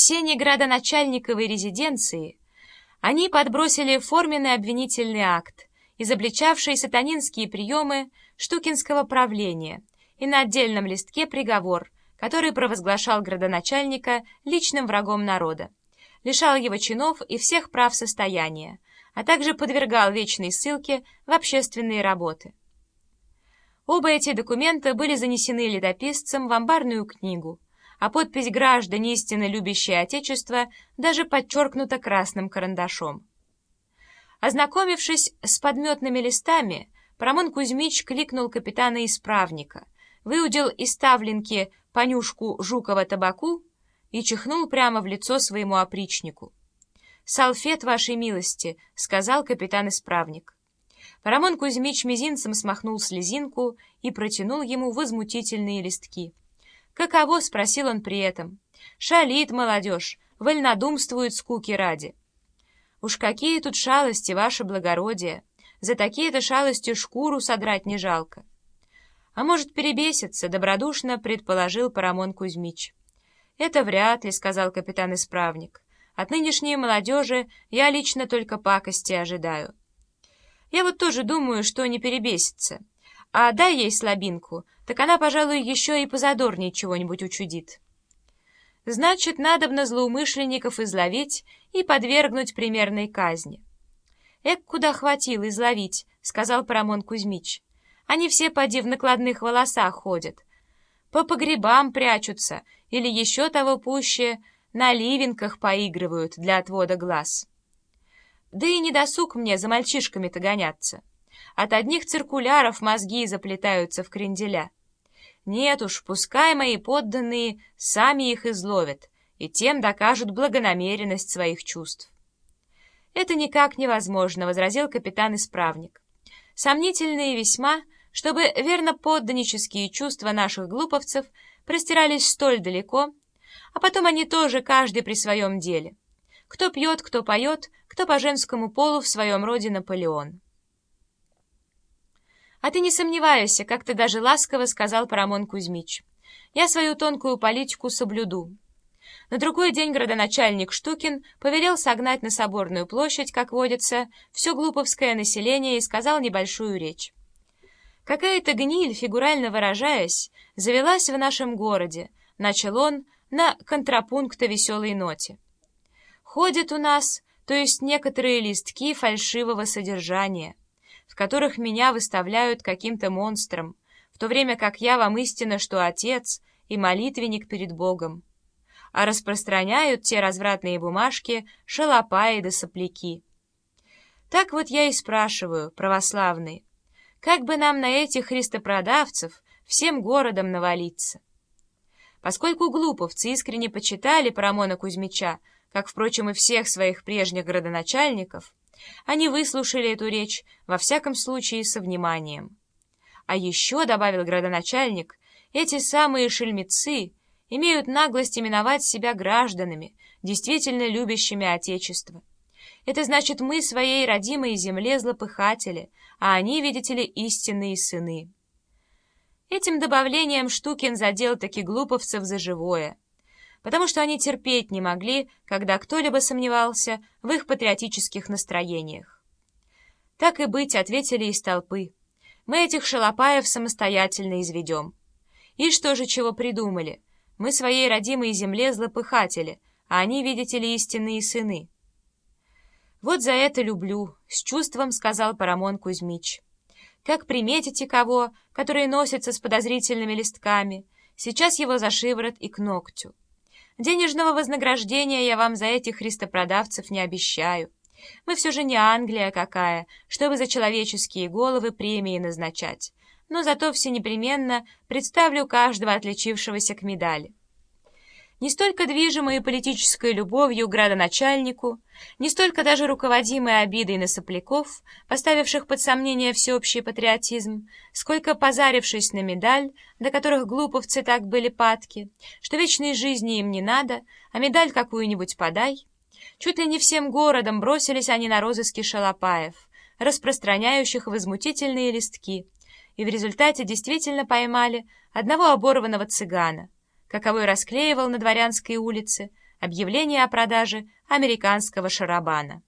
сене градоначальниковой резиденции они подбросили форменный обвинительный акт, изобличавший сатанинские приемы штукинского правления, и на отдельном листке приговор, который провозглашал градоначальника личным врагом народа, лишал его чинов и всех прав состояния, а также подвергал вечной ссылке в общественные работы. Оба эти документа были занесены летописцем в амбарную книгу, а подпись «Граждане истинно любящее Отечество» даже подчеркнута красным карандашом. Ознакомившись с подметными листами, Парамон Кузьмич кликнул капитана-исправника, выудил из ставленки понюшку жукова табаку и чихнул прямо в лицо своему опричнику. «Салфет, вашей милости», — сказал капитан-исправник. Парамон Кузьмич мизинцем смахнул слезинку и протянул ему возмутительные листки. «Каково?» — спросил он при этом. «Шалит молодежь, вольнодумствует скуки ради». «Уж какие тут шалости, ваше благородие! За такие-то шалости шкуру содрать не жалко». «А может, перебесится?» — добродушно предположил Парамон Кузьмич. «Это вряд ли», — сказал капитан-исправник. «От нынешней молодежи я лично только пакости ожидаю». «Я вот тоже думаю, что не перебесится. А дай ей слабинку, так она, пожалуй, еще и позадорнее чего-нибудь учудит». «Значит, надобно злоумышленников изловить и подвергнуть примерной казни». «Эк, куда хватило изловить», — сказал Парамон Кузьмич. «Они все поди в накладных волосах ходят» по погребам прячутся или еще того пуще на ливенках поигрывают для отвода глаз. Да и не досуг мне за мальчишками-то гоняться. От одних циркуляров мозги заплетаются в кренделя. Нет уж, пускай мои подданные сами их изловят и тем докажут благонамеренность своих чувств. «Это никак невозможно», — возразил капитан-исправник. «Сомнительные весьма чтобы верно подданнические чувства наших глуповцев простирались столь далеко, а потом они тоже каждый при своем деле. Кто пьет, кто поет, кто по женскому полу в своем роде Наполеон. «А ты не сомневайся, как ты даже ласково сказал Парамон Кузьмич. Я свою тонкую политику соблюду». На другой день градоначальник Штукин повелел согнать на Соборную площадь, как водится, все глуповское население и сказал небольшую речь. Какая-то гниль, фигурально выражаясь, завелась в нашем городе, начал он на контрапункта веселой ноте. Ходят у нас, то есть некоторые листки фальшивого содержания, в которых меня выставляют каким-то монстром, в то время как я вам истинно, что отец и молитвенник перед Богом, а распространяют те развратные бумажки шалопаи да сопляки. Так вот я и спрашиваю, православные, как бы нам на этих христопродавцев всем городом навалиться? Поскольку глуповцы искренне почитали Парамона Кузьмича, как, впрочем, и всех своих прежних городоначальников, они выслушали эту речь, во всяком случае, со вниманием. А еще, добавил градоначальник, эти самые шельмецы имеют наглость именовать себя гражданами, действительно любящими Отечество. Это значит, мы своей родимой земле злопыхатели, а они, видите ли, истинные сыны. Этим добавлением Штукин задел таки глуповцев за живое, потому что они терпеть не могли, когда кто-либо сомневался в их патриотических настроениях. Так и быть, ответили из толпы. Мы этих шалопаев самостоятельно изведем. И что же чего придумали? Мы своей родимой земле злопыхатели, а они, видите ли, истинные сыны. «Вот за это люблю», — с чувством сказал Парамон Кузьмич. «Как приметите кого, который носится с подозрительными листками, сейчас его за шиворот и к ногтю. Денежного вознаграждения я вам за этих христопродавцев не обещаю. Мы все же не Англия какая, чтобы за человеческие головы премии назначать, но зато все непременно представлю каждого отличившегося к медали не столько движимые политической любовью к градоначальнику, не столько даже руководимой обидой на сопляков, поставивших под сомнение всеобщий патриотизм, сколько позарившись на медаль, до которых глуповцы так были падки, что вечной жизни им не надо, а медаль какую-нибудь подай. Чуть ли не всем городом бросились они на розыски шалопаев, распространяющих возмутительные листки, и в результате действительно поймали одного оборванного цыгана — каковой расклеивал на Дворянской улице объявление о продаже американского шарабана.